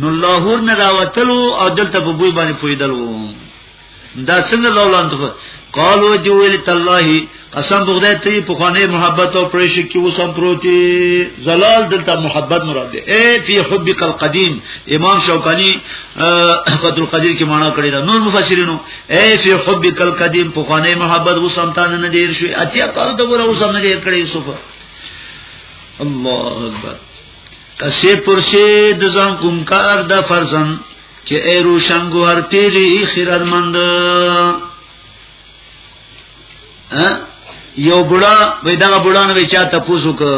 نو لاهور نه راوتلو او دلته په بوی باندې پویدل وو دا څنګه لولاند قالو دی ویل تالله قسم بغدای ته په خانه محبت او پرېش کې وسم پروتي زلال دلته محبت مراد دی اے فی حبک القدیم امام شوکانی قدر القدیر کې معنا کړی دا نور مفسرینو اے فی حبک القدیم په خانه محبت وسم تان نه دیر شو اتیا کار د ور وسم نه دیر کړی یوسف الله اکبر کسې پرسه د ځان کوم کار د فرزن چې ای روشنګو هر پیری خیرمند یو بڑا وې دا بڑا نه چا تاسو کو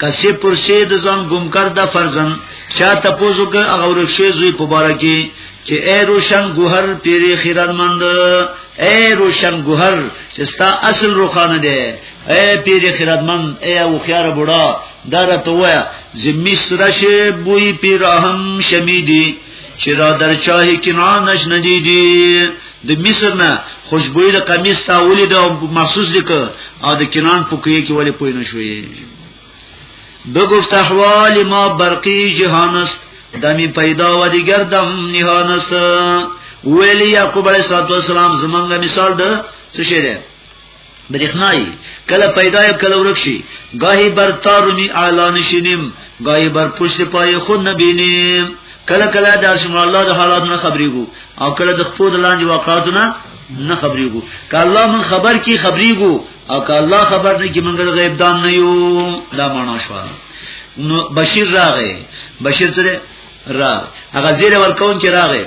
کسې پرسه د ځان کوم کار د فرزن چا تاسو کو هغه ورشه زوی په بار کې چې اے روشن ګوهر پیری خیرمند اے روشن ګوهر چې ستا اصل روخانه دی اے پیر خیرتمن اے او خیار بوډا دار ته وایا زی مصر شه بوئی پیر اهم شمیدی چې را در چاه کنان نش ندی دی د مصر نه خوشبوئی د قمیص تا ولید او محسوس لیک او د کنان په کوی کې ولی پوی نشوي بگفت احوال ما برقی جهان است دمی پیدا و دیگر دم نهان است ویلی یعقوب علیہ السلام زمانگا مثال ده چه شده برېښنای کله پیدا یو کله ورک شي گاهی بر تارونی اعلی نشینیم گاهی بر پشت پای خود نبینیم کله کله د شمار الله د حالات نه خبرېګو او کله د خپل لاندې واقعاتو نه نه خبرېګو که الله من خبر کی خبرېګو او که الله خبر نه کی منګل غیب دان نه یو دا معنا شو نو بشیر راغې بشیر سره را هغه زیر ورکون چې راغې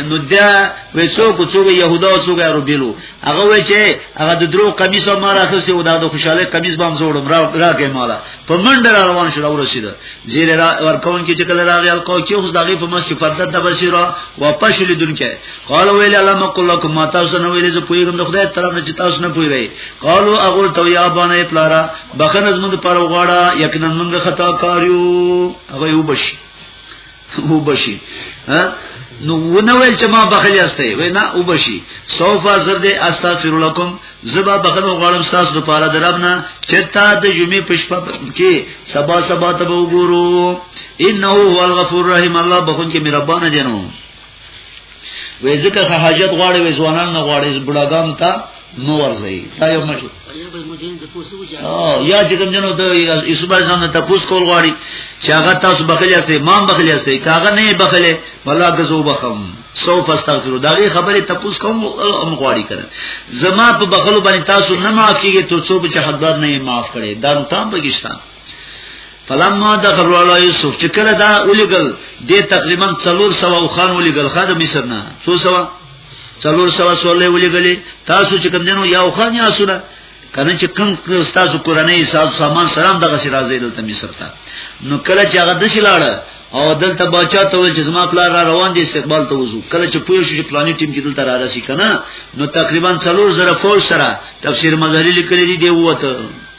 نو دا وې څوک څوک يهودا او څوک عربيلو هغه وې چې هغه د درو قمیص او مال اخسي او د خوشاله قمیص بام جوړم را راګې مالا په منډه روان شو او رسید زیر ورکون کې چې کله راغی الکو کې اوس دغه په مس کې پرده د بشیر واپس لیدون کې قال ویل علم کله کوم تاسو نه ویل زه پویګم د خدای طرف نه چې تاسو نه پویږئ قالو اغه تو یا باندې پلارا بخنه زموږ پر غواړه یقینا موږ خطا کاریو هغه وبشي او بشي ها نو ونه ویل چې ما بخل یاسته وې نه او بشي سوف زرد استغفر لكم زبا بخنو غړم تاسو د پاره دربنا چې تا د جمعې پښپ کې سبا سبا ته وګورو انه هو الغفور الرحیم الله بخون کې مهربان دی نو وې ځکه خه حاجت غواړي وې ځوانان نه غواړي بډاګان ته نو ورځي دا یو مشو یا چې کوم جنو ته یوسف علی السلام ته پوس کول غواړي چې هغه تاسو بخلی استه امام بخلی استه هغه نه بخلی ولا غزو بخم سو فاستغفروا دا غي خبره تپوس کوم ام غواړي کړه زما په بخلو باندې تاسو نه معاف کیږي ته څو بچ حقدار نه معاف کړي دا تام پاکستان فلما دخل علی یوسف چې کله دا ولګل د تقریبا 300 او خان ولګل خاده مصر نه 300 300 سولې ولګلې تاسو چې کوم دینو یو خان یا سره کنه چې کوم تاسو قرانه حساب سامان سلام دغه سي راځي دلته مصر ته نو کله چې هغه د شلاړه او دلته بچا ته ول چې زما پلار را روان دي استقبال ته وزو کله چې پوه شو چې پلاني ټیم کې دلته را راسي کنه نو تقریبا 300 فول سره تفسیر مظهری لیکلی دی وته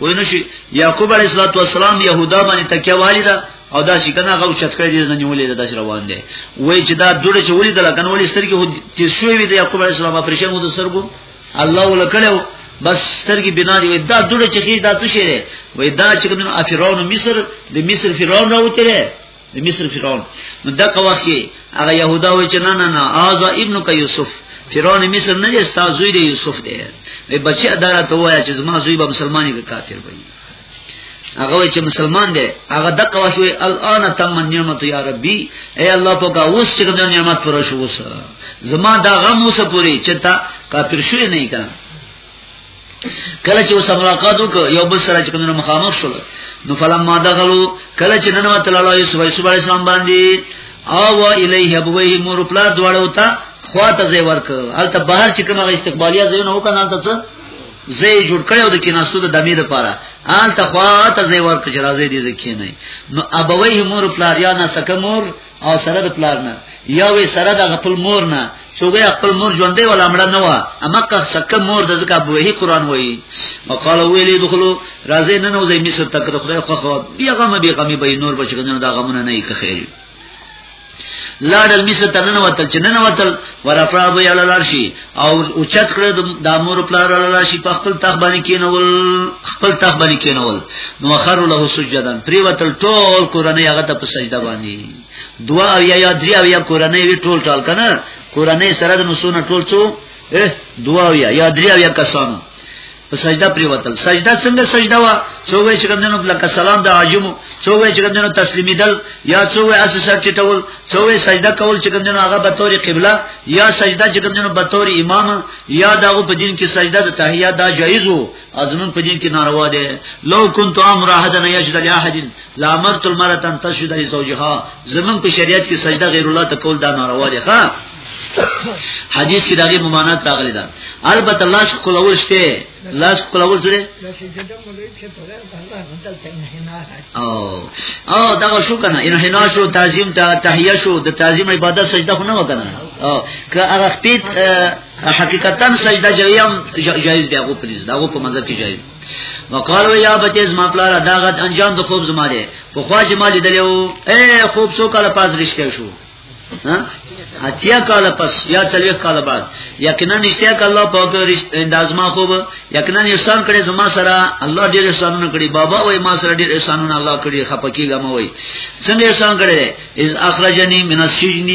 وای نو شي یعقوب علیه السلام يهودا باندې تکیه والی دا او دا شي کنه غو چت کړی دې نه نیولې دا روان دي وای چې دا دوړه چې ولې دلا کنه ولې سترګې هو چې شوې وي د یعقوب علیه السلام پرېشه مو د سرګو الله ولکړو بس سترګې بنا دی وای دا دوړه چې خې دا څه شي وای دا چې کوم افرون مصر د مصر فرعون راوته د مصر فرعون نو دغه وخت کې هغه يهودا و چې نه نه نه ازا ابن ک یوسف فرعون مصر نه است زوی د یوسف دی وی بچی اداره ته وای چې زما زوی به مسلمانې کې کافر وي هغه چې مسلمان دی هغه دغه وخت وی الان تم نعمت یا ربي اے الله پاک اوس چې د نعمت پر شو وسه زما دا غم وسه پوری چې تا کافر شوی نه کړه کله چې وسره ملاقات وک یو بل سره چې کومه مخامخ شول نو فلما دغلو کله چې نن وته لاله یوسف یوسف علی السلام باندې او الیه ابوه مور پلا دواړه وتا خواته زی ورک الته بهر چې کومه استقبالیه زی نه وکنه الته څه زی جوړ کړو د کیناستو د دمې لپاره الته خواته زی ورک چې راځي دې ځکه نه نو ابوه مور پلا یا نه سکه مور او سره د پلار نه یا وی سره د خپل مور نه څوګه خپل مور ژوندې ولا مړه نه و اما که سکه مور د زکه به هی قران وای وقال ویلی دخلو راځي نه نو زې مصر تک د خدای خو خو بیا غمه بیا غمه به نور بچ کنه دا غمونه نه یې خیر لاړل مصر ته نه وتل چې نه وتل ورفرابو یل لارشي او اوچت کړه د امور پلار الله شي په خپل تخ باندې کینول خپل تخ باندې کینول نو خر له سجدن پریوتل ټول قرانه هغه ته په سجده باندې دعا او یا درې او یا قرانه وی ټول ټول کنه قرانه سره د نسونه ټول څو دعا او یا درې او یا کسانو په سجده پری وتل سجده څنګه سجده وا څو وی چې کومنو لکه سلام د عجمو څو وی چې کومنو تسلیمی دل یا څو وی اس سر چټول څو وی سجده کول چې کومنو هغه به تور قبله یا سجده چې کومنو به تور امام یا دغه په دین کې سجده د تحیات دا جایز وو ازمن په دین کې ناروا دي لو كنت امر احد ان يسجد لاحد لامرت المرأه ان تسجد لزوجها زمون په شریعت کې سجده غیر الله ته کول دا ناروا دي ښا حدیث کې دغه ممانات راغلي ده البته الله شکر کولول شته الله شکر کولول سره او او دا شو کنه ان حنا شو تعظیم ته تحیه شو د تعظیم عبادت سجده خو نه وکنه او که هغه پیت حقیقتا سجده جویم جایز دی هغه پلیز دا هغه په مذهب کې جایز وقالو یا بچی زما پلار دا غد انجام د خوب زما دی خو خواجه ما لیدلو اے خوب سو کله پاز رښتیا شو ها اتیا کال پس یا چلوی کال بعد یقینا نشیا ک الله پاک اندازما خوب یقینا احسان کړي زما سره الله ډیر احسانونه کړي بابا وای ما سره ډیر احسانونه الله کړي خپکیګه ما وای څنګه احسان کړي از اخرجنی من السجن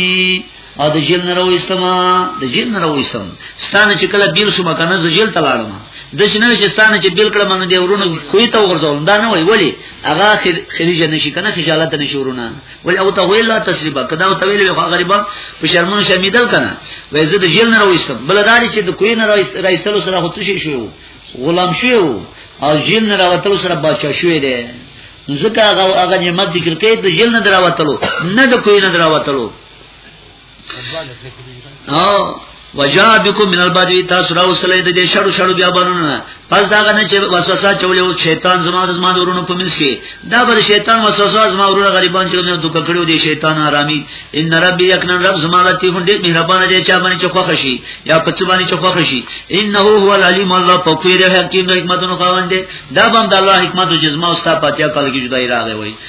او د جیل نه راوېستما د جیل نه راوېستم ستانه چې کله بیل شو مکنه ز جیل تلاړم د شنو چې ستانه چې بیل کړم نه دی ورونه کوی ته ورځول دا نه وای ولی هغه خریجه نشي کنه خجالت نشي ورونه ولی او تغویل لا تسریبا کدا او تویل وی غریبا په شرمونو شمیدل کنه وای زه د جیل نه راوستم بلداري چې د کوی نه راوستلو سره هوڅ شي شو غلام شو او جیل نه راوتلو سره بادشاہ شوې ده ځکه هغه هغه نعمت ذکر کوي د جیل نه دراوتلو نه د کوی نه دراوتلو او وجا بكم من البدو تاسو راو سلی د دې شړو شړو بیا بنونه پس دا غنه چې وسوسه چولې او شیطان زما د زما ورونو په منځ کې دا به شیطان وسوسه زما ورونو غریبان چې نو دوک کړو دي شیطان آرامي ان ربي یقینا رب زما لتی هم دې مهربان دی چې باندې چې خوښ شي یا په څه باندې چې خوښ شي انه هو العلیم الله په کوی دې حکیم حکمتونو خاوند دی دا باندې الله حکمت او جزما او ستا پاتیا کال کې جدای راغی وای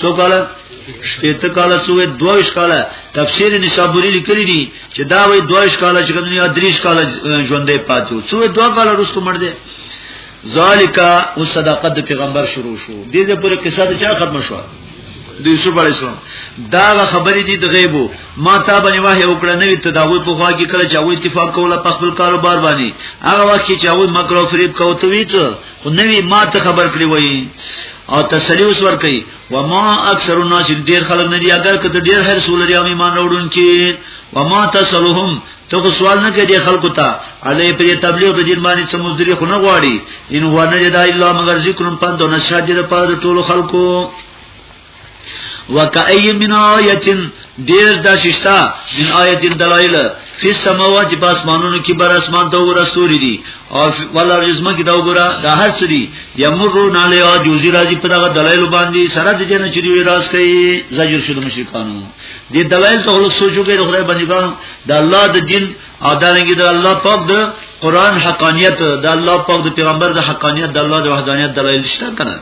څو کال شپېته کال څو دویش کال تفسیر نشابوری لیکلی دي چې دا وې دویش کال چې دنیا دریش کال ژوندې پاتې و څو دوه کال وروسته مړ دی ذالک او صدقه د پیغمبر شروع شو دې دې پورې قصه د چا ختم شو د یوسف علی السلام دا خبرې دي د غیبو ما تا باندې واه وکړه نوې تداوی په خوا کې کړ چې او اتفاق کوله په خپل کاروبار باندې هغه وخت چې او مکرو فریب کوته ویته خو نوی ما ته خبر کړی وای او تسلی اوس ور کوي و ما اکثر الناس ډیر خلک نه دی اگر کته ډیر هر سول لري او ایمان وروړون کې و ما تسلهم ته خو سوال نه کوي خلکو ته علی پر تبلیغ د دین باندې څه مزدری خو نه غواړي ان هو نه دا الا مگر ذکر پند او نشاجره پر ټولو خلکو وکای من آیتن دیر دا ششتا من آیتن دلائل فی السماوات پس مانونو کی بر اسمان دو ور استوری دی او ولا رزم کی دو ګرا دا هر سری یمرون علی او جوزی راضی په دغه دلائل باندې سره د جن چری وی راز کوي زجر شد مشرکانو دی دلائل ته خلک سوچو کې خدای باندې ګان د الله د جن او دانګي د الله پاک د قران حقانیت د الله پاک د پیغمبر د حقانیت د الله د وحدانیت دلائل شته کنه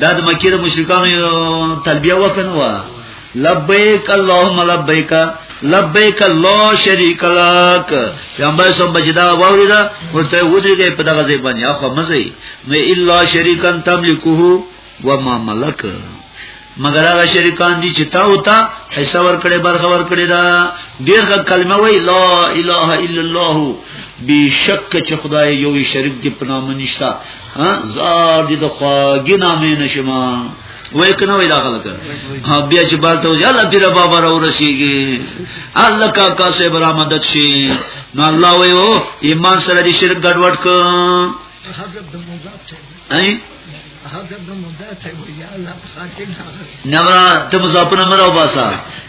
دا د مکه د مشرکانو تلبیه وکړه وا لبیک اللهم لبیک لبیک لا شریک لک پیغمبر صلی الله علیه وسلم وریدا ورته ودرېږي په دغه ځای باندې اخو مزه نه الا شریکان تملکه و ما ملک مگر هغه شریکان دي چې تا او تا حصہ ور کړې برخه ور کړې دا ډېر کلمه وای لا اله الا الله بشک چې خدای یو شریک دی په نام نشتا ها زار دي د خواږه نامې نشما وای کنه وای دا خلک بیا چې بالته وځي الله پیر بابا را ورسیږي الله کا کا سه برآمدت شي نو الله وای او ایمان سره دې شرک ګډوډ ک ای هغه د مدار ته وی الله خاطر نمرا ته مضاف نه مرو باسا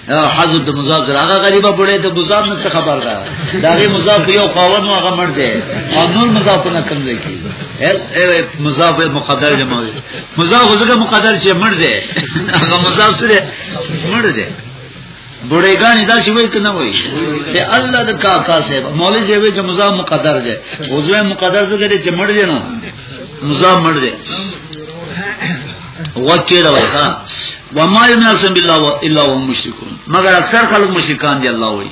حذف د مضاف سره هغه غریبه بډې ته مضاف نه څه خبر ده دا غي مضاف یو قاون او هغه مړ دی او نور مضاف نه کم دی کی مضاف مقدر دی مو مضاف ځکه مقدر چې مړ دی هغه مضاف سره مړ دی بوډې ګانې دا شی وای کنه وای ته الله د کاکا صاحب مولوی صاحب چې مزا مقدر دی وزوی مقدر څه دی چې مړ دی نو مزا مړ دی وکړه وای ها وما يمنعكم بالله الا وهم مشركون مگر اکثر خلک مشرکان دي الله وای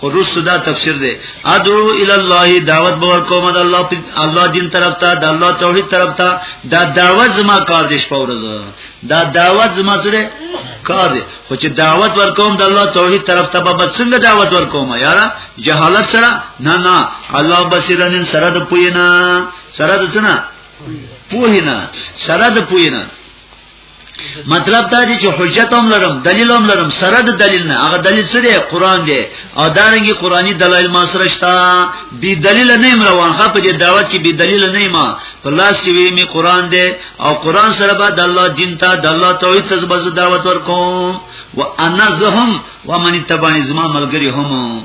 خرست دا تفسیر دی ادعو الی الله دعوت باور کوم د الله الله دین طرف ته د الله توحید طرف ته دا دعوت زما کار دی شپه ورځ دا دعوت زما سره کار دی خو چې دعوت ورکوم د الله توحید طرف ته به څنګه دعوت ورکوم یارا جهالت سره نه نه الله بصیرن سره د پوینا سره د څنګه پوینا سره د پوینا مطلب دا دی چې حجت هم لرم دلیل هم لرم سره د دلیل نه هغه دلیل څه دی قران دی او دارنګي قرآني دلایل ما سره شته بی دلیل نه ایم روان خا په دې دعوت کې بی دلیل نه ایم په لاس کې وی می قران دی او قران سره به د الله دین ته د الله توحید ته بز دعوت ورکوم وانا زهم ومن تبعني زما ملګری هم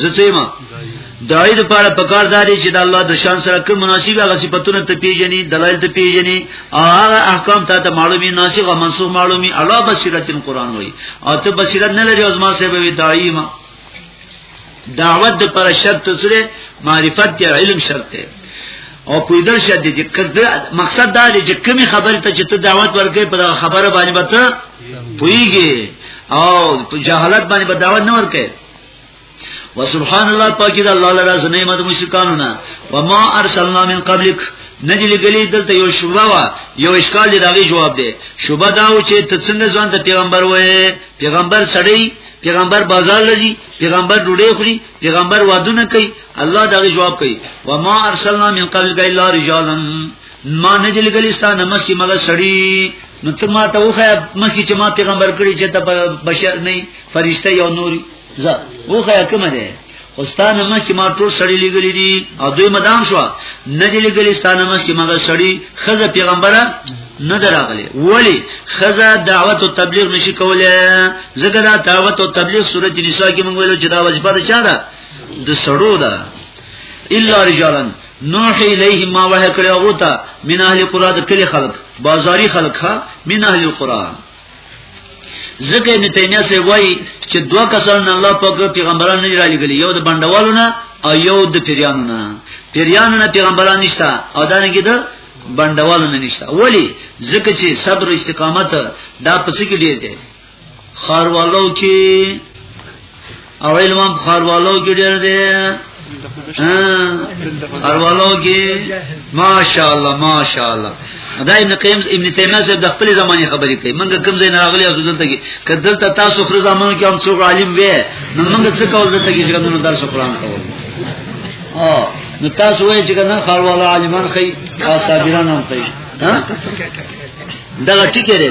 زه څه ما دای د پاره پکار داري چې د الله د شان سره کوم مناسب هغه صفاتونه ته پیژني دلایل ته پیژني او هغه احکام ته ته معلومي ناسخ او منسوخ معلومي الله بصیرت قرآن وای او ته بصیرت نه لري از ما سه به دای ما دعوت د پر شرط سره معرفت یا علم شرط دی او پویدل شد دي چې مقصد دا دی چې کمی خبره ته چې ته دعوت ورکې په خبره باندې به ته پویږي او جهالت باندې به دعوت نه ورکې وسبحان الله پاکی دا الله لرا زنیمت مشرکانو نه وما ارسلنا من قبلک ندی لګلی دلته یو شوبه وا یو اشکال دی داغي جواب دی شوبه دا و چې ته څنګه ځان ته پیغمبر وې پیغمبر سړی پیغمبر بازار لږي پیغمبر ډوډۍ خوري پیغمبر وادونه کوي الله داغي جواب کوي وما ارسلنا من قبلک الا رجالا ما نه جلګلی ستانه مسی مګه سړی نو ته ما ته وخه مخکې چې ما پیغمبر کړی چې ته بشر نه فرشته یو نوري ز وخه کومه ده خوستانه مخ چې ما ټول سړی لګلې دي او دوی مدام شو نه دي لګلې ستانه مخ چې مګر سړی خزه پیغمبره نه دراغلي ولی خزه دعوت او تبلیغ نشي کوله زګه دا دعوت او تبلیغ سورۃ نساء کې موږ ویلو چې دا وجبه ده چا ده د سړو ده الا رجالن نوح الیه ما وه کړو غوتا من اهل قران کلی خلق بازاری خلق ها من اهل قران ځکه ابن تیمیه سي وایي چې دوه کسان نه الله پاک پیغمبران نه را لګلی یو د بندوالو نه او یو د پیریانو نه پیریانو نه پیغمبران نشته او دا نه کیده بندوالو نه نشته ولی ځکه چې صبر استقامت دا پس کې ډیر دی خاروالو کې او علم هم خاروالو کې ډېر دی اروالو کې ماشاءالله ماشاءالله دا ابن قیم ابن تیمیه صاحب د خپل زمانه خبرې کوي موږ کوم ځای نه راغلی او دلته کې کدل ته تاسو خپل زمانه کې هم څوک عالم وې نو موږ څه کول دلته کې چې نو درس قرآن کول او نو تاسو وایئ چې کنه خاروالو عالمان خي او صابران هم خي ها دا ټیک دی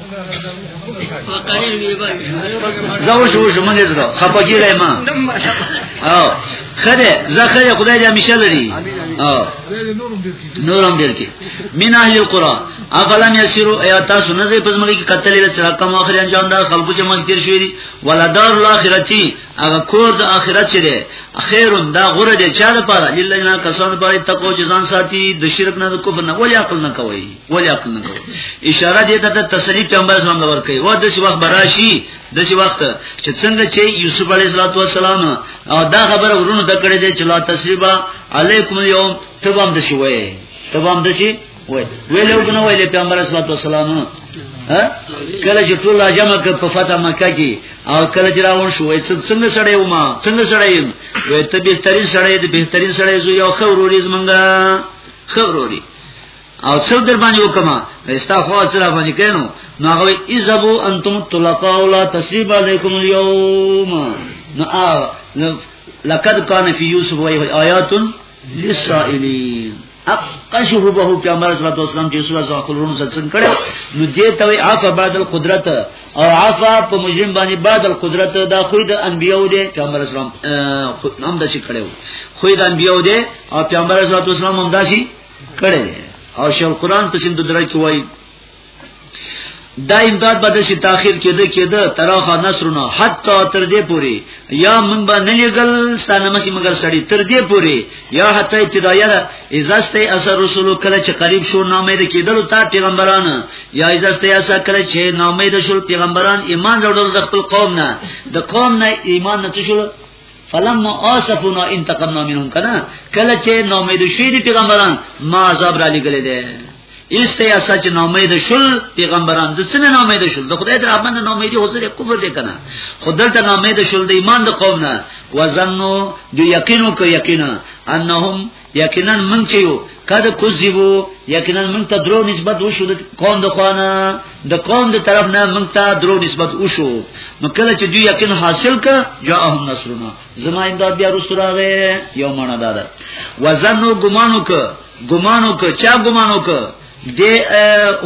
زو شو شو مونږ زده خپګی لای ما او خره زه خره خدای دې همیشه لري او نورم دې کې من اهل القرى افلم يسيروا ايا تاسو نه زې پزمګي کې قتل وی سره کوم اخر انجام دا خلکو چې مخ تیر شوی دي ولدار الاخرتی هغه کور د اخرت چې ده خیر دا غره دې چا لپاره لله نه کسان لپاره تقو جزان ساتي د شرک نه د کفر نه ولې عقل نه کوي ولی عقل نه کوي اشاره دې ته د تسلی پیغمبر اسلام لور کوي و د وخت براشي د وخت چې څنګه چې یوسف علی السلام او دا خبره ورونو ته کړې دي چې لا تسریبا علیکم اليوم تبام د شي وای تبام د شي وای ویلو کنه ویلې پیغمبر اسلام والسلام کله چې ټول جمع ک په فتح مکه کې او کله چې راون شو وای څنګه سړی و ما څنګه سړی وای ته به ترین سړی د بهترین سړی زو یو خوروري زمونږه خوروري او څو در باندې وکما استا خو سره باندې کینو نو هغه ایزبو انتم طلقاء ولا تسریب علیکم اليوم نو لقد کان فی یوسف و آیات للسائلین اقشه به پیغمبر صلی الله علیه وسلم چې سورہ زاخل روم څنګه کړو نو دې ته وی عفا بعد القدرت او عفا په مجرم باندې بعد القدرت دا خو د انبیو دې پیغمبر اسلام هم د شي کړو خو د انبیو دې او پیغمبر صلی الله علیه وسلم هم داسي کړي او شیخ قران په سند درای کې وایي دا امداد به د شي تاخير کېده کېده تراخه نصرنا حتا تر دې پوري یا من به نه لګل ستانه مې مگر سړی تر دې پوري یا حتا ابتدایه ازاسته اثر رسول کله چې قریب شو نامې د کېدل تا پیغمبران یا ازاسته اثر کله چې نامې د شول پیغمبران ایمان جوړول د خپل قوم نه د قوم نه ایمان نه شول فلما اسفنا انتقمنا منهم کنا کله چې نو امید شوی دي پیغمبران ما عذاب را لګلې دي ایسته یا سچ نو امید شول پیغمبران د سن نو امید شول د خدای تر امن نو امید حضور کفر دې کنا خدای ته نو امید شول د ایمان د قوم نه وزنو جو یقینو کو یقینا انهم یقینا من چې یو کده کوزیبو یقینا من ته درو نسبت وشو د قوم د خوانه د قوم د طرف نه من ته درو نسبت وشو نو کله چې دوی یقین حاصل ک جاءهم نصرنا زما امداد بیا رسول راغی یو معنا دادا وزنو ګمانو ک ګمانو ک چا ګمانو ک د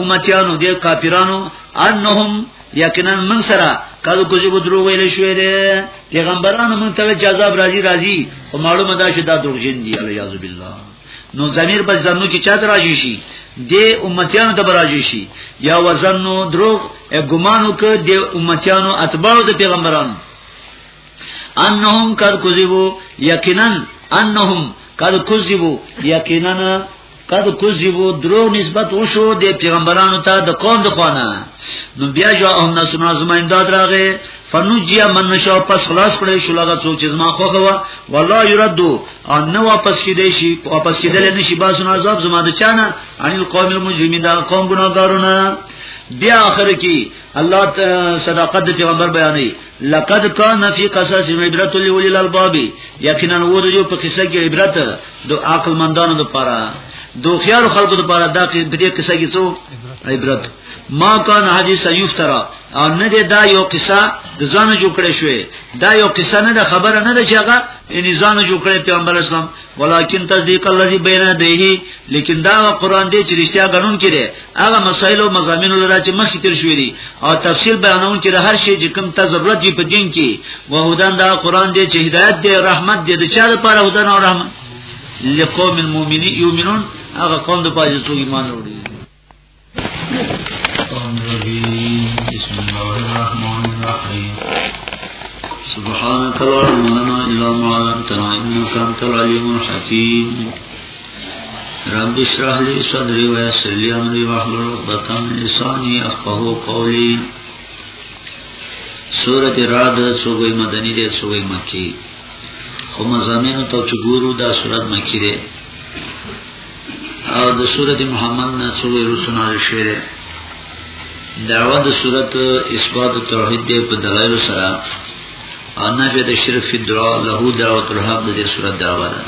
امتیانو د کافرانو انهم یقینا من سره کله کوزي به درو ویل شوې ده پیغمبرانو مونږ ته چې عذاب راځي راځي خو معلومه ده چې دا دروغجن دي الیاذ بالله نو زمير په ځنو کې چا راځي شي د امتیانو ته راځي شي یا وزنو دروغ ګمانو کې د امتیانو اتباعو د پیغمبرانو انهم کذبوا یقینا انهم کذبوا یقینا قد کذبو درو نسبت وشو د پیغمبرانو ته د قوم د خوانه نو بیا جو هم ناس نازم امداد راغې فنجیا من نشو پس خلاص کړي شو لغه څو چې زما خو خوا والله يردو ان نو واپس کیدې شي واپس کیدل نه شي باسو عذاب زما د چانه ان القوم المجرمین دا قوم ګناګارونه بیا اخر کې الله صداقت د پیغمبر بیانې لقد كان في قصص عبرت لولي الالباب یقینا وو جو په قصه کې عبرت د عقل مندانو لپاره دوخیار خلکو لپاره دا کې په دې قصه کې څو عبرت ما کان حدیث یفترا او نه دې دا یو قصه د ځان جوړ کړې شوې دا یو قصه نه ده خبره نه ده چې هغه ان ځان جوړ کړې پیغمبر اسلام ولیکن تصدیق الذی بین یدیه لیکن دا قران دې چې رښتیا غنون کړي هغه مسائل او مزامین لرا چې مخکې تیر شوې دي او تفصیل بیانون کې د هر شی چې کوم ته ضرورت وي په دین کې وهدان دا قران دی چې هدایت دی رحمت دی د چا لپاره هدان او رحمت لقوم المؤمنین یؤمنون هغه قوم د پاجې څو ایمان وروړي بسم الله الرحمن الرحیم سبحانك لا علم لنا إلا ما علمتنا إنك أنت العليم الحكيم رب اشرح لي صدري ويسر لي امري واحلل عقدة من لساني يفقهوا قولي سورۃ الرعد سوګي مدني دي سوګي مکی خو مزامینو ته چې ګورو دا سورۃ مکی ده او د سورۃ محمد نه سوګي رسول الله شعر دعوه د سورۃ اثبات توحید په دلایل سره او نفی د شرک فی درا له درا تر حق د دې صورت دعوا ده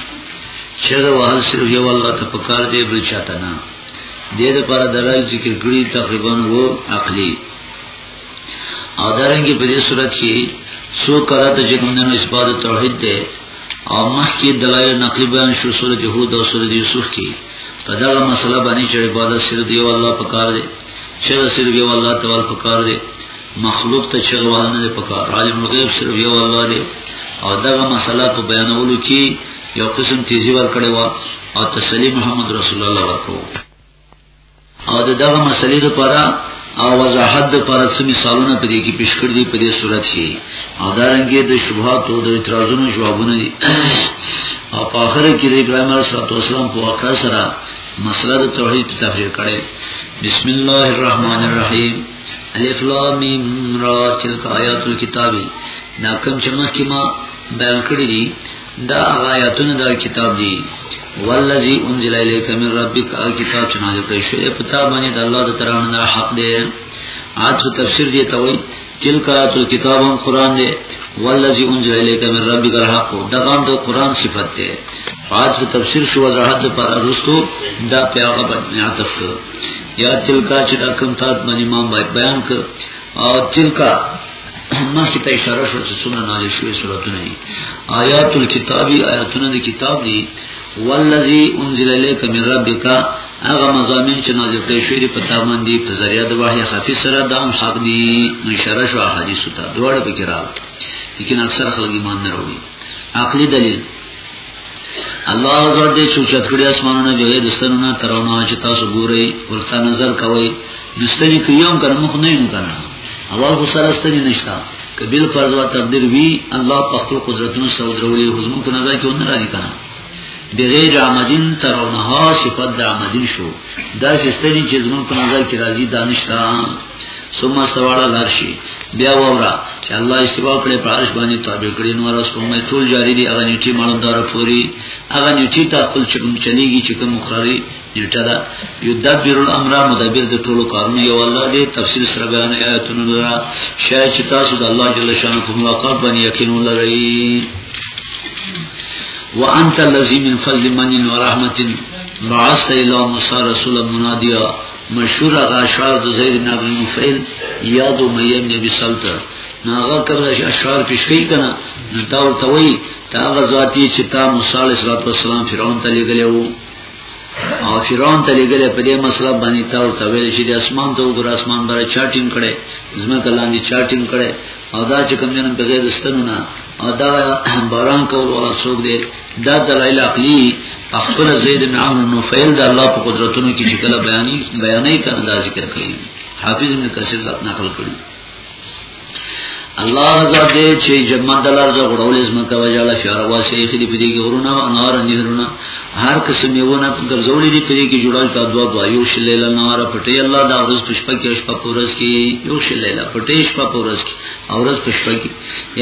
چې دا وحل صرف یو الله ته پکار دی بل چاته نه دې لپاره دلایل ذکر کړی تقریبا وو عقلی او درنګي په دې صورت کې سو کرات چې کوم نه اسباد توحید ده او مخکې دلایل نقلی بیان شو سورۃ یهود او سورۃ یوسف کې په دا مسله باندې چې عبادت صرف یو الله پکار دی چې صرف یو الله تعالی پکار دی مخلوق ته چغه وهل نه پکار عالم الغیب صرف یو الله دی او دغه مسله په بیانولو کې یو قسم تیزی ورکړی و او تسلی محمد رسول الله ورکو او دغه مسلې لپاره او وضاحت د پر څه مثالونه په دې کې پیش کړ دي په دې صورت کې او دا رنګه د شبهات او د اعتراضونو جوابونه دي او په اخر کې د ابراهیم علیه السلام په واقع سره مسله د توحید په تفسیر کړي بسم الله الرحمن الرحیم الف لام میم را تلک آیات الكتاب دا کوم چې مخکې ما بیان کړی دي دا آیاتونه دا کتاب دي والذي انزل اليك من ربك الكتاب چې نازل کړی شوی په تا باندې د الله د طرف نه حق دی عاد تفسیر دی ته وایي تلک آیات الكتاب هم قران دی والذي انزل اليك من ربك الحق دا هم د قران صفت دی عاد تفسیر شو وضاحت پر ارستو دا پیغمبر نه تفسیر یا تلکا چې دا کم تات باندې امام باید بیان کړ او تلکا مخکې ته اشاره شو چې څونه نازل شوې سوراتونه دي آیات الکتابی آیاتونه د کتاب دي والذي انزل اليك من ربك هغه مزامین چې نازل کړي شوی دی په تامن دی په ذریعہ د وحی خفي سره د هم حق دی اشاره شو حدیث ته دوړ به کرا لیکن اکثر خلک ایمان نه وروړي عقلي دلیل الله زړه دې چې چت کړی اسمانونه دې غیر استنونه ترونه چې تاسو ګورئ ورته نظر کوئ دستنی کیوم کړه مخ نه نه کړه اول خو سره استنی نشتا کبل فرض وا تقدیر وی الله په خپل قدرتونو سره درولې حضور په نظر کې ونه راځي کنه بغیر عمدین ترونها صفت د عمدین شو دا چې ستنی چې زمون په نظر کې راځي دانشتا ثم استوى العرش بیا وورا چې الله استوا کړې په عرش باندې تابع کړې نو راس کومه ټول جاری دي هغه نیټي مالدار پوری هغه نیټي ته خپل چې کوم چلیږي چې کوم مخاري نیټه ده یدبر الامر مدبر د ټولو کارونو یو الله دې تفصیل سره بیان آیاتونو درا شاید چې تاسو د الله جل شانه په ملاقات باندې یقین ولرئ وانت الذي من فضل من ورحمه بعثت الى موسى رسولا مناديا مشهور هغه اشعار د زید بن ابي نفیل یاد او مې ابن ابي سلطه ناغه کوم اشعار پیش کوي کنه دا ورته وایي تا هغه ذاتی چې تا موسی علیه السلام فرعون ته لګلو او فرعون ته لګلې په دې مسله باندې تا ورته ویل چې د اسمان ته وګور اسمان باندې چاټینګ کړي زما کلاندې چاټینګ کړي او دا چې کوم جنم په غیر دستنو نه او دا باران کول او څوک دې دا دلایل عقلی خپل زید بن عمرو نو فعل د الله په قدرتونو کې چې کله بیانې بیانې کړه دا ذکر کړی حافظ ابن کثیر دا نقل کړی الله رضا دې چې جمعت دلار ز غړولې زما کا وجاله شعر واسه یې خلی پدې کې ورونه انار نهرونه هر قسم یو نه ګرځولې دې پدې کې جوړل تا دوا دوا یو شلیل نار پټې الله دا ورځ پښپا کې شپه پورس کې یو شلیل پټې شپه پورس کې اورز پښپا کې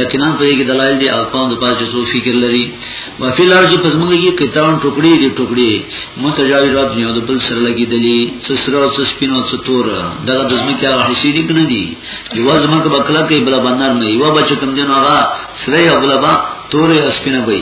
یقینا په دې کې دلایل دي او قوم د پاجو سو فکر لري و فی الارض پس موږ یې کتان ټوکړي دي ټوکړي متجاورات نه د بل سره لګي دي سسرا سس پینو ستور دغه د زمکه هغه حصے دي کنه دي یو زمکه بکلا کې بل باندې نه یو بچ کم دین هغه سره یو بل با تور اسپینه وي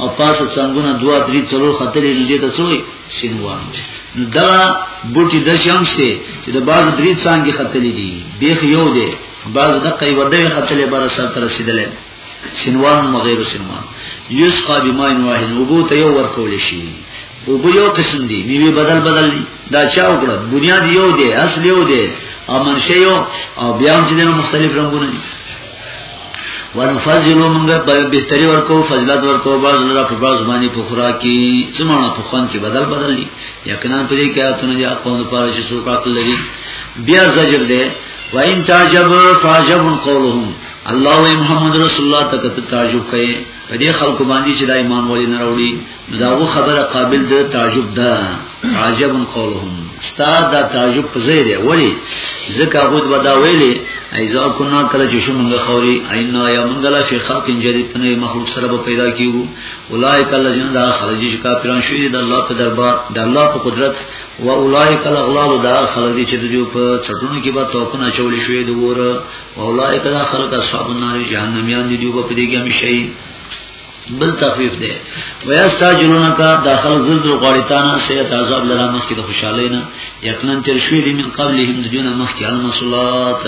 او پاسه څنګهونه دوا درې څلور خطرې نه دي ته څوې سینوان نو دا بوټي د شم سي چې د باز درې څنګه خطرې دي بیخ یو دی باز د قیوه د خطرې بار سر تر رسیدلې سینوان مغیر سینوان یسقا بماء واحد وبو ته یو ورکول شي وبو یو قسم دي میوه بدل بدل دي دا چا وکړه بنیاد یو دی اصل یو دی او منشه یو او بیا هم چې مختلف رنگونه دي ونفضل موږ په بستری ورکو فضلت ورکو باز لرا په باز باندې په خوراکي زمونه په خوان کې بدل بدل دي یقینا پرې کې اتونه یا قوم لپاره چې څوک عقل لري بیا زجر ده وان تعجب فعجب قولهم الله محمد رسول الله تک تعجب کوي په دې خلکو باندې چې د ایمان ولې نه راوړي داغو خبره قابل د تعجب ده عجب قولهم ستا دا تعجب په ځای دی ولی ځکه هغه به دا ویلي ایزا کنا کله چې شو موږ خوري اینا یا موږ لا فی خلق جدید په نوې مخلوق سره به پیدا کیو اولایک الذین دا خلج چې کافران شوی د الله په دربار د الله په قدرت و اولایک الاغلال دا خلج چې د جو په چټونو کې به توپنه چولې شوې د وره اولایک دا خلق اصحاب النار جهنميان دي جو په دې کې همیشه بل تخفیف دی ویا ساجلون کا داخل زلزل غړیتانا سیت عذاب لرا مخکې د خوشاله نه یقینا تر شوی دی من قبلهم دجون مخکې المصلات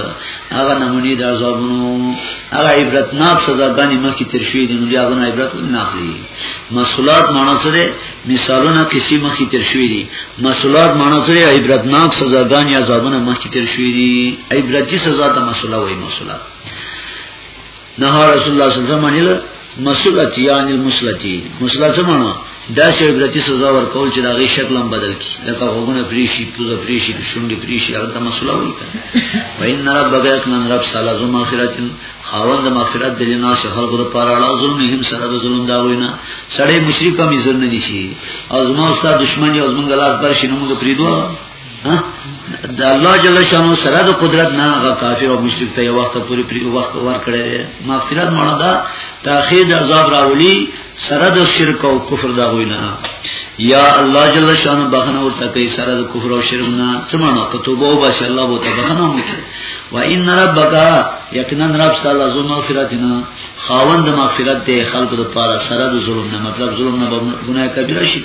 هغه نمونی د عذابونو هغه عبرتناک سزاګانی مخکې تر شوی دی نو بیا غو عبرت نه اخلي مصلات معنی سره مثالونه کسی مخکې تر شوی دی مصلات معنی سره عبرتناک سزاګانی عذابونه مخکې تر شوی دی عبرتی سزا ته مصلا وای مصلات نه رسول الله صلی الله علیه وسلم منله مسلط یعنی المسلطی مسلط څه معنی دا چې عبرتي سزا ورکول چې داغي شکل هم بدل کی لکه هغونه پریشي پوزه پریشي شونډې پریشي هغه ته مسله وي وان ربک یقنن رب سالا زو مغفرت خاوند مغفرت د لناس خلق د پاره اړه ظلم هم سره د ظلم دا وینا سړی مشرک هم ظلم نشي او زما استاد دشمن یو زمونږ لاس بر شنو موږ پریدو د الله جل شانو سره د قدرت نه غ کافر او مشرک ته یو وخت پوری پوری وخت ور کړی مغفرت مړه دا تاخیر د عذاب راولي سره د شرک او کفر دا وی نه یا الله جل شانو بخنه ورته کوي سره د کفر او شرک نه سمانه ته توبه او بش الله بو ته بخنه مو و ان ربک یقینا رب تعالی ذو مغفرتنا خاوند مغفرت دی خلق د پاره سره د ظلم نه مطلب ظلم نه ګناه کبیره شي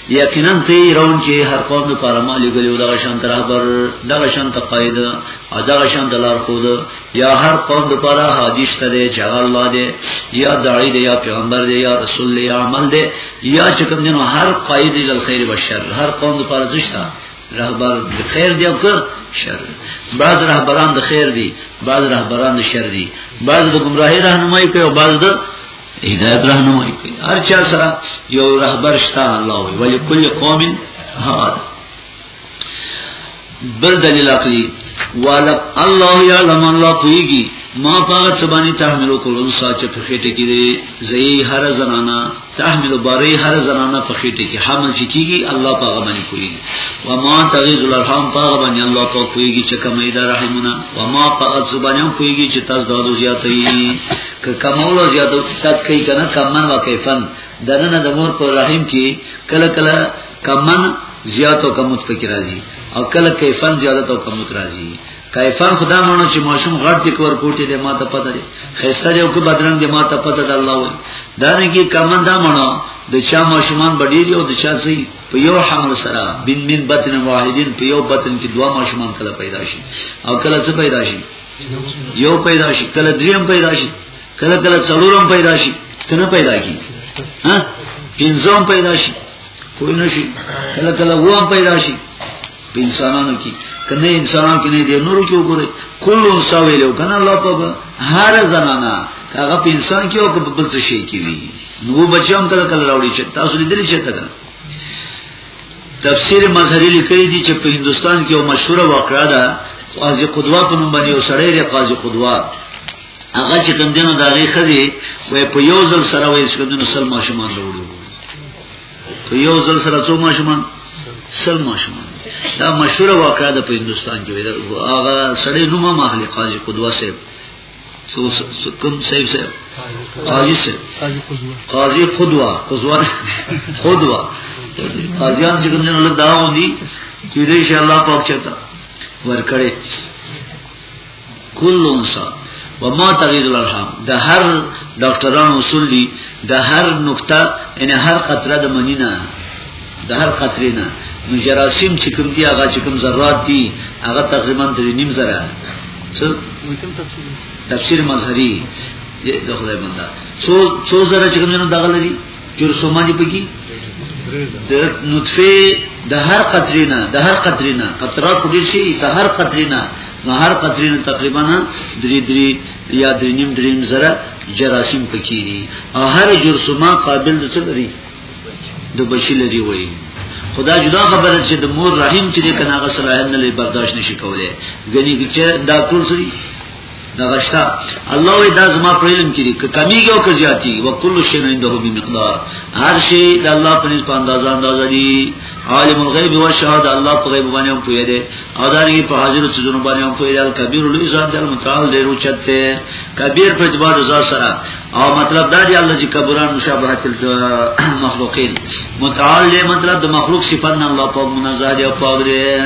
یقینا ته ایران کې هر قوم د پاره مالي ګلو دغه شان ترابر دغه شان تقاید او دغه شان د لار خود یا هر قوم د پاره حدیث ته دی چې الله دی یا داعی دی یا پیغمبر دی یا رسول دی یا عمل دی یا چې کوم جنو هر قائد ال خیر و شر هر قوم د پاره زشتا رهبر د خیر دی او که شر بعض رهبران د خیر دی بعض رهبران د شر دی بعض د گمراهی راهنمایي کوي او بعض د هدایت راهنمایي کوي هر چا سره یو رهبر شته الله وي ولی کل قوم هاد بل دلیل عقلی والب الله یعلم الله پویږي ما پاغه سبانی تحمل کول انسا چې په خېټه کې دی زئی هر زنانا تحمل باري هر زنانا په خېټه کې حمل چې کیږي الله پاغه باندې کوي و ما تغیز الرحم پاغه باندې الله پاک کوي چې کمې دا رحمونه و ما پاغه سبانی کوي چې تاسو دادو زیاتې که کمول او زیاتو صد کوي کنه کمن و کیفن دنه د مور په رحم کې کله کله کمن زیاتو کموت پکې راځي او کله کیفن زیاتو کموت راځي کیفن خدا مونږ چې ماشوم غړ دې کور کوټې دې ماته پته دي خسته دې او کو بدرنګ دې ماته پته ده الله وي دا نه کې کمن دا مونږ د چا ماشومان بډې دي او د چا سي په یو حمل سره بن من بطن واحدین په یو بطن کې دوا ماشومان کله پیدا شي او کله څه پیدا شي یو پیدا شي کله دریم پیدا شي کله کله څلورم پیدا شي کنه پیدا کی ها پنځم پیدا شي کوی نشي کله کله وام پیدا شي په انسانانو کې کنه انسانان کې نه دي نورو کې وګوره کل انسان ویلو کنه الله په هر زنانا هغه په انسان کې او په بل څه شي کې وي نو بچام کله کله راوړي چې تاسو لیدلی چې تا کنه تفسیر مظهری لیکلی دی چې په هندستان کې یو مشهور واقعا ده قاضي قدوا په نوم باندې یو سړی دی قاضي قدوا هغه چې کوم دینو دا غي خدي وای په یو ځل سره وای چې کوم دینو سل ماشومان وروړو په یو ځل سره څو ماشومان سل ماشومان دا مشهور واقعا ده په هندستان کې هغه سړی نوم ماخلی قاضي قدوا صاحب سو سو کوم سیب سیب قاضی سیب قاضی قدوه قدوه قدوه قاضیان چې کوم نه دا ودی چې دې انشاء الله پاک چتا ورکړي کل انسا وما تغیر الارحام د هر ډاکټرانو اصول دي د هر نقطه ان هر قطره د منینه د هر قطرې نه نو جراثیم چې کوم دی هغه چې کوم ذرات دي هغه تقریبا درې نیم زره څو تفسیر مظهری د خدای بندا څو څو زره چې کوم نه دغه لري جرثومه دي پکې د نطفه د هر قطرې نه د هر قطرې نه قطرات خو دې شي د هر قطرې نه نو هر قطرې نه تقریبا درې درې یا درې نیم درې نیم زره جراثیم پکې دي او هر جرثومه قابل د څه لري د بچی لري وایي خدا جدا خبره چې د مور رحم چې د کناغه صلاحیت نه لري برداشت نشي کولای غني چې دا ټول سړي دا غشتا الله وی دا زما په علم کې دي که کمیږي او که زیاتی او کل شی عنده به مقدار هر شی د الله په نسبت اندازه اندازه دي عالم الغیب او شهادت الله په غیب باندې هم پوهه دي او دا نه په حاضر څه باندې هم پوهه دي کبیر لوی ذات د متعال ډیر اوچته کبیر په جواب ځا سره او مطلب دا دی الله چې کبران مشابهت المخلوقین متعال دی مطلب د مخلوق صفات نه الله پاک منزه دی او پاک دی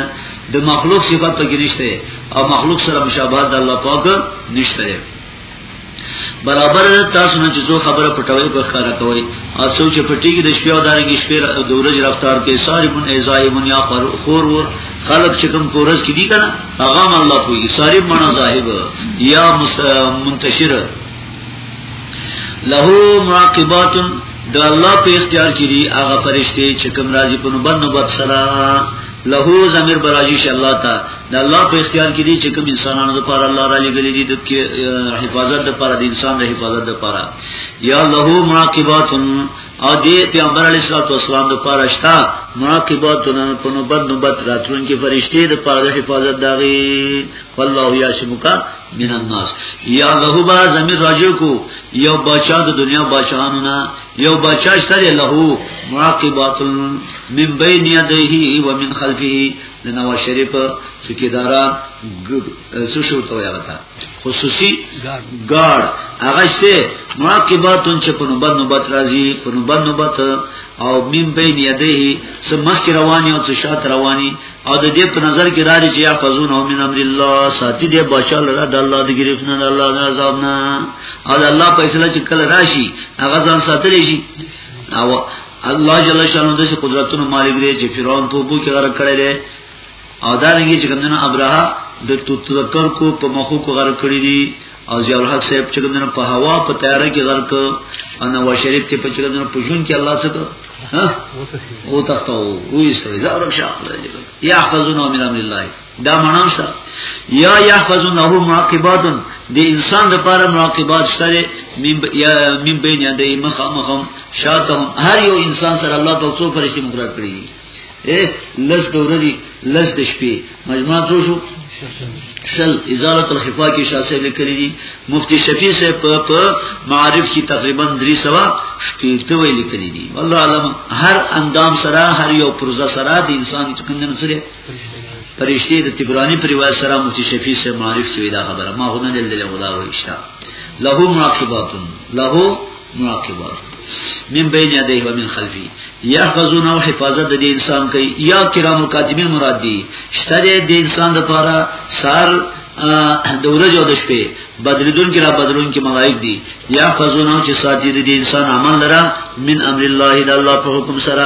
د مخلوق صفات پکې نشته او مخلوق سره مشابهت د الله پاک نشته برابر تاسو نه چې څو خبره پټوي په ښکارا کوي او څو چې پټي کې د شپې او دارنګ شپې د ورځ رفتار کې صاربون ایزایمون یا پر خور ور خلق چې کوم پورس کې دي کنه هغه الله کوي صارب معنا ظاهر یا منتشر له معقبات د الله په اختیار کې دي هغه فرشته چې کوم راځي په نوبت نوبت سره له زمير براجي شي الله ته د الله په اختیار کې دي چې کوم انسانانو لپاره الله را لګلې دي د حفاظت لپاره د انسان د حفاظت لپاره یا له معقبات او دې پیغمبر علی صلوات و سلام د پاره شتا معاقباتونه په نوبت نوبت راتلونکي فرشتي د پاره حفاظت داغي والله یاسمک من الناس یا له با زمیر راجو کو یو بچا د دنیا بچانو نا یو بچا شته له معاقبات من بین یدیه و من خلفه د نواز شریف څوکیدارا څه شو ته ویل تا خصوصي ګارد هغه شته معاقبات چې په نوبت نوبت راځي په نوبت نوبت او من بین یدیه سمخ رواني او څه شات رواني او د دې په نظر کې راځي چې یاخذون هم من امر الله ساتي دې بچل را د الله د گرفت نه الله د عذاب نه او الله په اسلام چې کله راشي هغه ځان ساتل شي او الله جل شانو د قدرتونو مالک دی چې فرعون په بو کې غرق کړی دی او دا رنګي چې کومنه ابراهه د تذکر کو په مخو کو غرق کړی دی او ضیاء الحق صاحب چې کوم په هوا په تیاره کې غرق انا و شریف چې په چرګنو په جون کې الله څخه ها او تختو او یې سره زارک شاخ یا حفظنا من امر الله دا معنا څه یا یحفظنه معاقبات د انسان لپاره معاقبات شته مم بین یده مخامخم شاتهم هر یو انسان سره الله په څو فرشتي مقرر کړی اے لز د ورځي لز د شپې مجموعه څو شو شل ازاله الخفا کې شاسه لیکلي دي مفتی شفیع سے په په معارف کې تقریبا 300 شپېته وی لیکلي دي والله علم هر اندام سره هر یو پرزه سره د انسان چې کوم نه سره پرشته د تبرانی پر روایت سره مفتی شفیع سے معارف کې دا خبره ما هونه دل دل غلا وښتا له معقبات له مراقبات من بین یدیه و من خلفی یحفظون او حفاظت د انسان کوي یا کرام الکاتبین مراد دي شته د انسان د پاره سر د ورځ او د شپې بدلون کې را بدلون کې ملائک دي یا فزونه چې ساتي د انسان عمل لره من امر الله د الله په حکم سره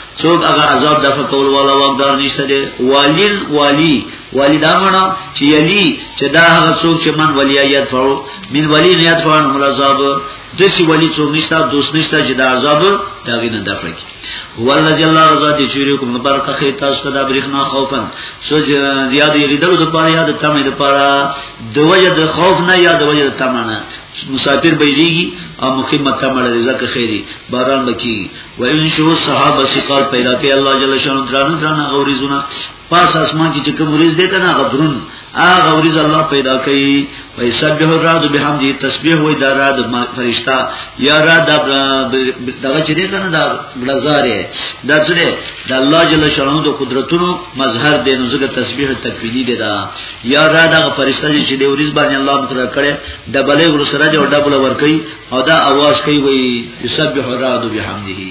څوک هغه عذاب دفع کول والا واقدار نشته دی والی والی والی دا معنا چې یلی چې دا هغه څوک چې من ولی یاد فارو من ولی نه یاد فارو مل عذاب د چې ولی څوک نشته دوست نشته چې دا عذاب دا غینه دفع کی هو الله جل رضا دې چیرې کوم مبارک خې تاسو ته د برېښنا خوفن سوچ زیاد یې لیدلو د پاره یاد تمه د پاره د وجه د خوف نه یا د وجه د تمه نه مسافر بېږي او مخیمت تمه لري ځکه خیری باران بچي وینشو صحابه سقال پیدا کوي الله جل شانو درانه درانه غوریزونه پاس اسمان کې چې کوم وريز دی کنه غدرون هغه وريز الله پیدا کوي ويسبح الرعد بحمده تسبيح وای دا رعد فرشتہ یا رعد دغه چې دی کنه دا بلزاره دا څه دی د الله جل شانو د قدرتونو مظهر دی نو زګه تسبيح تکفیلی دی دا یا رعد هغه فرشتہ چې دی وريز باندې الله متر کړي دبلې ور سره دی او دبل ور کوي او دا اواز کوي وي يسبح الرعد بحمده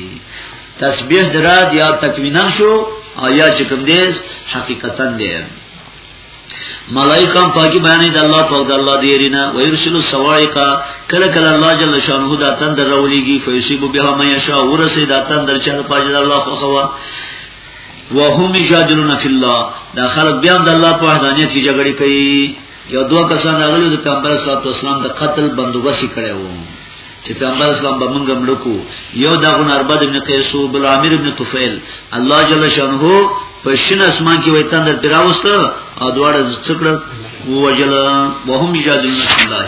تسبيح دراد یا تکوینا شو او یا چې کوم دې حقیقتا دې ملائکه پاکي بیانې د الله په د الله دی رینا ويرسل الصواعق کله کله الله جل شانه دا تندر راولېږي فیصيب بها ما یشاء ورسه دا تندر چې په پاج الله خو خوا وهم یجادلون فی الله دا خلق بیا د الله په وحدانیت کې جګړه کوي یو دوه کسان راغلي د پیغمبر صلی الله علیه وسلم د قتل بندوبست کړي وو چې پیغمبر اسلام به موږ ملکو یو دغه نربد ابن قیس او بل عامر ابن طفیل الله جل شانه په شین اسمان کې وای تندر پیراوست او دواړه څکړه وجل وهم یجادلون فی الله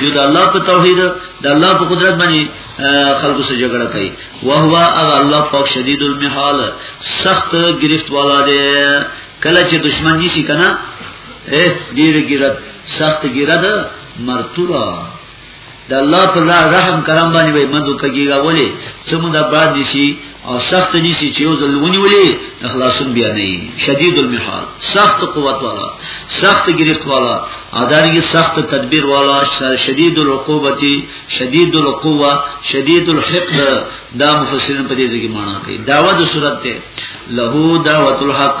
جو د الله په توحید د الله په قدرت باندې خلکو سره جګړه کوي او هو هغه الله پاک شدید المحال سخت گرفت والا دی کله چې دشمن نشي کنه اے ډیر ګیرت سخت ګیرت مرتورا د الله پر رحم کرم باندې به مدو کګیږي ولی چې موږ د بعد نشي او سخت نشي چې یو ځل ونیولې د خلاصون بیا نه شدید المحال سخت قوت والا سخت گرفت والا اداري سخت تدبیر والا شدید العقوبتی شدید القوه شدید الحقد دا مفسرین په دې ځای کې معنا کوي داوا د صورت ته له دعوت الحق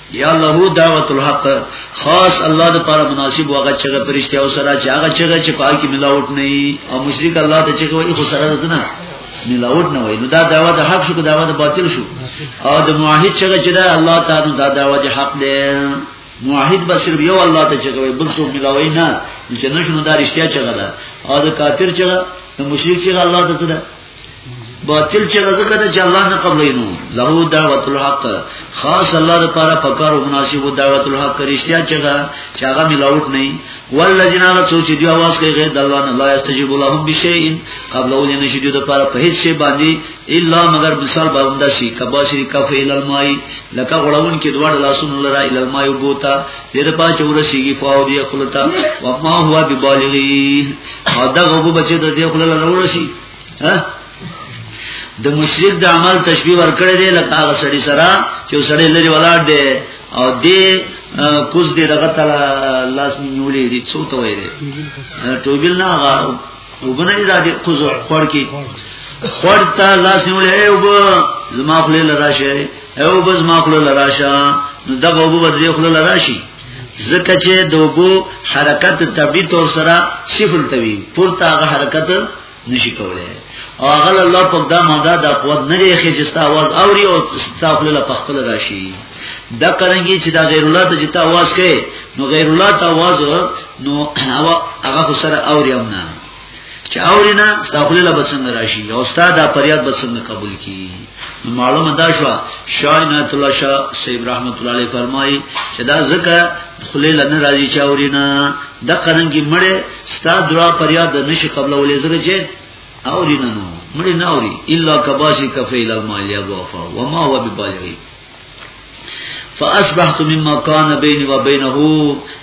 یا له دعوت الحق خاص الله د پاره مناسب واغه چې پرشته او سره چې هغه چې چې پاکي ملاوت نه او مشرک الله ته چې کوي خو سره ده نه ملاوت نه وي نو دا دعوت حق شو دعوت باطل شو او د موحد چې چې دا الله تعالی دا دعوت حق دی موحد به صرف یو الله ته چې کوي بل څوک ملاوي نه چې نشو دا رښتیا چې غلا او د کافر چې د مشرک چې الله ته ده باطل چې رزق ده چې الله نه قبلې نو له دعوت الحق خاص الله لپاره فقر او مناسب دعوت الحق رښتیا چې دا چې هغه ملاوت نه ولذین علی سوچ دی आवाज کوي غیر د الله نه لا استجیب لهم بشیء قبل او نه شي د لپاره په هیڅ شی باندې الا مگر مثال باندې شي کباشری کف ال الماء لکه غړون کې دوړ لاسونه لرا ال الماء بوتا دیر پاچ ورسیږي فاو دی خلتا و ما هو ببالغی او دا غو بچی د دې خلل ورسی ها د مشرک د عمل تشبیه ورکړی دی لکه هغه سړی سره چې سړی لري ولاړ دی او دې کوز دې دغه تعالی لاس نیولې دي څو ته وایي ټوبل نه هغه وګنه دا دې کوزو خور کې خور ته لاس نیولې او به زما خپل لراشه او به زما خپل لراشه نو دا به به دې خپل لراشي زکه چې دوبو حرکت طبيعي تور سره صفر توي پورته هغه حرکت نشي کولای او هغه الله پاک دا ماده د قوت نه لري چې ستا आवाज اوري او ستا خپل په خپل راشي دا قرنګي چې دا غیر الله ته جته आवाज کوي نو غیر الله ته आवाज نو هغه خو سره اوري هم نه چې اوري نه استغفر الله بسنګ راشي او استاد دا فریاد بسنګ قبول کی نو معلومه دا شو شاه عنایت الله شاه سیب رحمت الله علیه فرمایي چې دا زکه خلیل نه راځي چې اوري نه دا قرنګي مړې استاد دعا فریاد نشي قبول ولې زره چې اوري نه نو مړې نه اوري الا کباشي کفیل المالیا وفا وما هو ببالغی فاصبحت مما كان بيني وبينه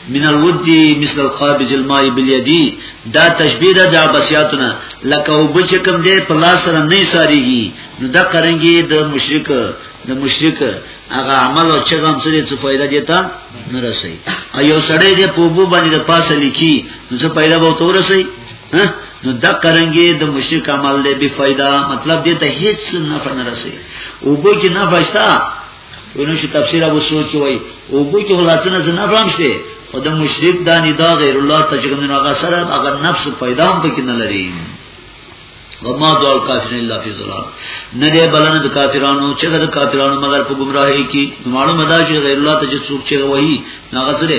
من الود مثل القابض الماء باليد دا تشبيه ده د عباسياتنا لکه وبچ کم ده په لاس سره نه ساريږي نو دا قرنګي د مشرک د مشرک هغه عمل او چغم سره څه فائدہ دیتا نه رسي ايو سړی دې په بو باندې د پاسه لیکي نو څه فائدہ به تور رسي نو د قرنګي د مشرک عمل دی بی فائدہ مطلب دې ته هیڅ نه فن رسي او به کې نه فشتا ونه شي تفسیر ابو سوچ وای او به کې ولاتنه نه فهم شي او د مشرک دانی دا غیر الله ته چې کوم هغه سره هغه نفس پیدا هم پکې نه لري وما دعا کافرین الا فی ظلال نه دی بلنه د کافرانو چې د کافرانو مگر په گمراهی کې معلومه ده چې غیر الله ته چې څوک چې وایي هغه سره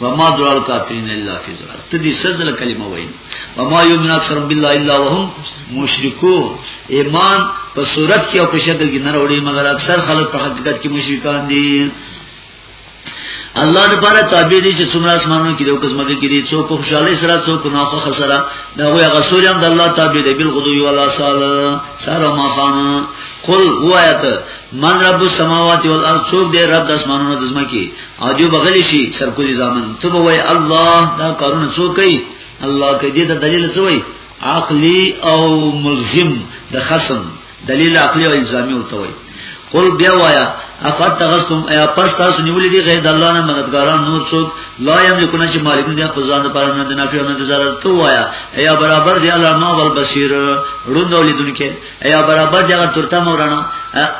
وما دعاء الكافرين الا في ضلال تدي سجل کلمه وای وما يؤمن اكثر بالله الا وهم مشركون ایمان په صورت کې او په شکل کې نه وروړي مګر اکثر خلک په حقیقت کې مشرکان دي الله د پاره تابع دي چې څومره اسمانونو کې د قسمت کې دي څوک خوشاله سره څوک ناخوخه سره دا وي هغه سوري هم د الله تابع دي بل غدو یو الله سال سره ما خان قل هو آیت من رب السماوات والارض څوک دې رب د اسمانونو د زمکي او جو بغلی شي سرکوزي ځامن ته به وای الله دا کارونه څو کوي الله کې دې ته دلیل څه وای عقلی او ملزم د خصم دلیل عقلی او الزامي وته وای قل بیا وایا افات تغستم ایا پس تاسو نیولې دي غیر د الله نه مددګاران نور څوک لا یم یکونه چې مالک نه دي خپل ځان لپاره نه د نافع نه د ضرر ته وایا ایا برابر دی الله نو ول بصیر روند ولیدونکو ایا برابر جگہ ترتا مورانا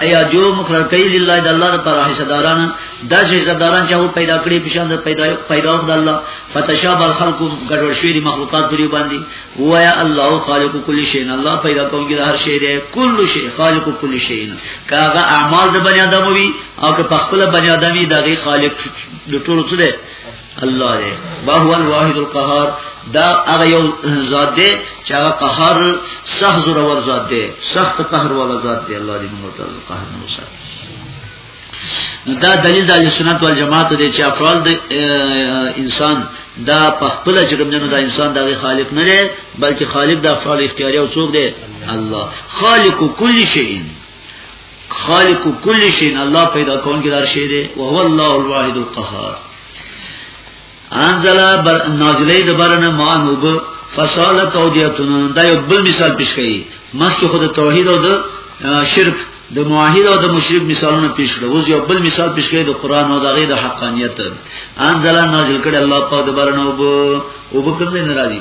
ایا جو مقرر کئی للہ دا اللہ دا پر حصہ دارانا دا حصہ داران چاہو پیدا کری پشان دا پیدا پیدا دا اللہ فتشا بر خلق گڑوڑ شویری مخلوقات پر باندی وایا اللہ خالق کل شین اللہ پیدا کون گی دا ہر شی دے کل شی خالق کل شین کاغا اعمال دا بنی آدم ہوئی او که پخپل بنی آدمی دا غی خالق دا طول تو دے الله دې وهو الواحد القهار دا هغه یو ذات دی چې هغه قهار سخت زور ور ذات دی سخت قهر ولا ذات دی الله دې موږ ته قهر نه وساتي دا دلیل د سنت والجماعت دی چې افعال د انسان دا په خپل جرمنو د انسان د خالق نه دی بلکې خالق د افعال اختیاري او څوک دی الله خالق کل شی خالق کل شی الله پیدا کون کې دار شی دی او هو الله الواحد القهار انزل بر نازلې د برنه مان وب فصالت اودیتون دا یو بل مثال پیش کړي مخکې خود توحید او د شرک د موحد او د مشرک مثالونه پیش کړو اوس یو بل مثال پیش کړي د قران او د غیر د حقانیت انزل نازل کړي الله پاک د برنه وب وب کوم نه راځي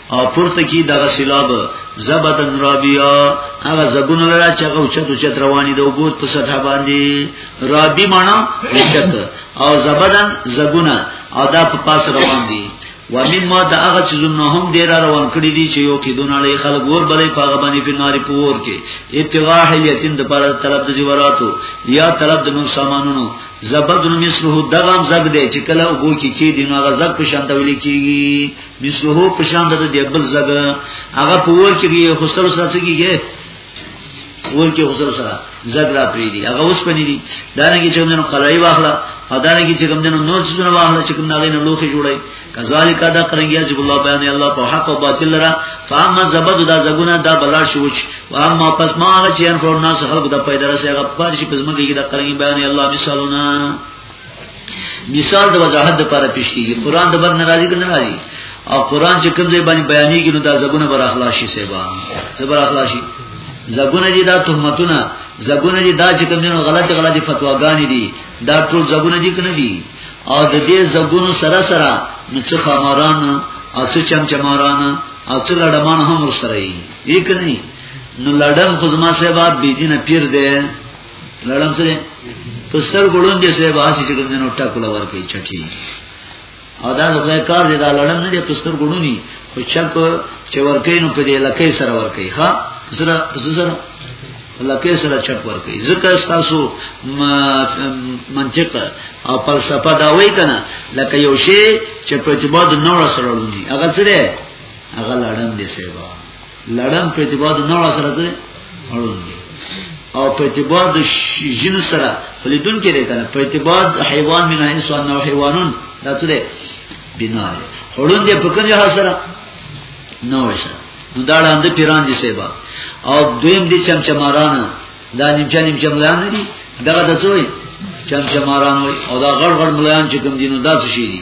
او پورته کی دغه سیلاب زبدن رابیا هغه زګونه لرا چې هغه چت چت رواني د وګوت په سطح باندې رابی معنا چت او زبدن زګونه او دا په پاس روان دي ومن ما دا هغه چې زونه هم ډیر روان کړی دي چې یو کې دونه لې خلک ور بلې پاغه باندې په ناری پور کې ابتغاء هلیتین د پر طلب د زیوراتو یا طلب د نور سامانونو زبدن مثله دغم زګ دی چې کله وګو کې چې دینه غزق په شان تولې کیږي مثله په شان د دې بل زګه هغه په ور کې یو خوستر سره څګیږي ور کې خوستر سره زګ را پری دي هغه اوس پني دي دا نه کې چې موږ قلای واخلا او دا نه کې چې موږ نور څه نه واخلا چې کوم نه نه لوخي جوړي کذالک ادا کرنګي چې الله بیان الله په حق او باطل را فهم زبد دا زګونه دا بلا شوچ و اما پس ما چې ان فور ناس خلق د پیدا رسېږي په پاره چې پزما کې دا کرنګي بیان الله مثالونه مثال د وضاحت لپاره پیش کیږي قران د بر ناراضي کنه راځي او قران چې کوم ځای باندې بیانېږي نو دا زګونه بر اخلاصي سیبا زبر اخلاصي زګونه دي دا تهمتونه زګونه دي دا چې کوم نه غلط غلط فتواګانې دي دا ټول زګونه دي کنه دي او د دې زګونو سره سره نو څه خماران او څه چمچماران او څه لړمان هم ورسره یې کنه نو لړم خو زما سیبا بيدینه پیر دی لړم سره په سر ګړون دي سه باسي چې کوم نو ټاکو لور کوي چټي او دا د خدای کار دی دا لړم نه دی په سر ګړونی خو چک چې ورکې نو په دې لکې سره ورکې ها سره سره لکه سره چپ ورکي ځکه تاسو منطق او فلسفه دا وای کنه لکه یو شی چې په اعتبار د نور سره ولدي هغه سره هغه لړم دي سیبا لړم په اعتبار د نوع سره څه اړوند دی او په اعتبار د جنس سره فلیدون کې دی کنه په اعتبار د حیوان من انسان او حیوانون دا څه دی بنا دی اړوند دی په کومه حال سره نوع سره نو دا لاند پیران دي سیبا او دویم دي چمچماران دا نیمچا نیمچا ملان دي دغه د څوې چمچماران وي او دا غړ غړ ملان چې کوم دي نو دا څه شي دي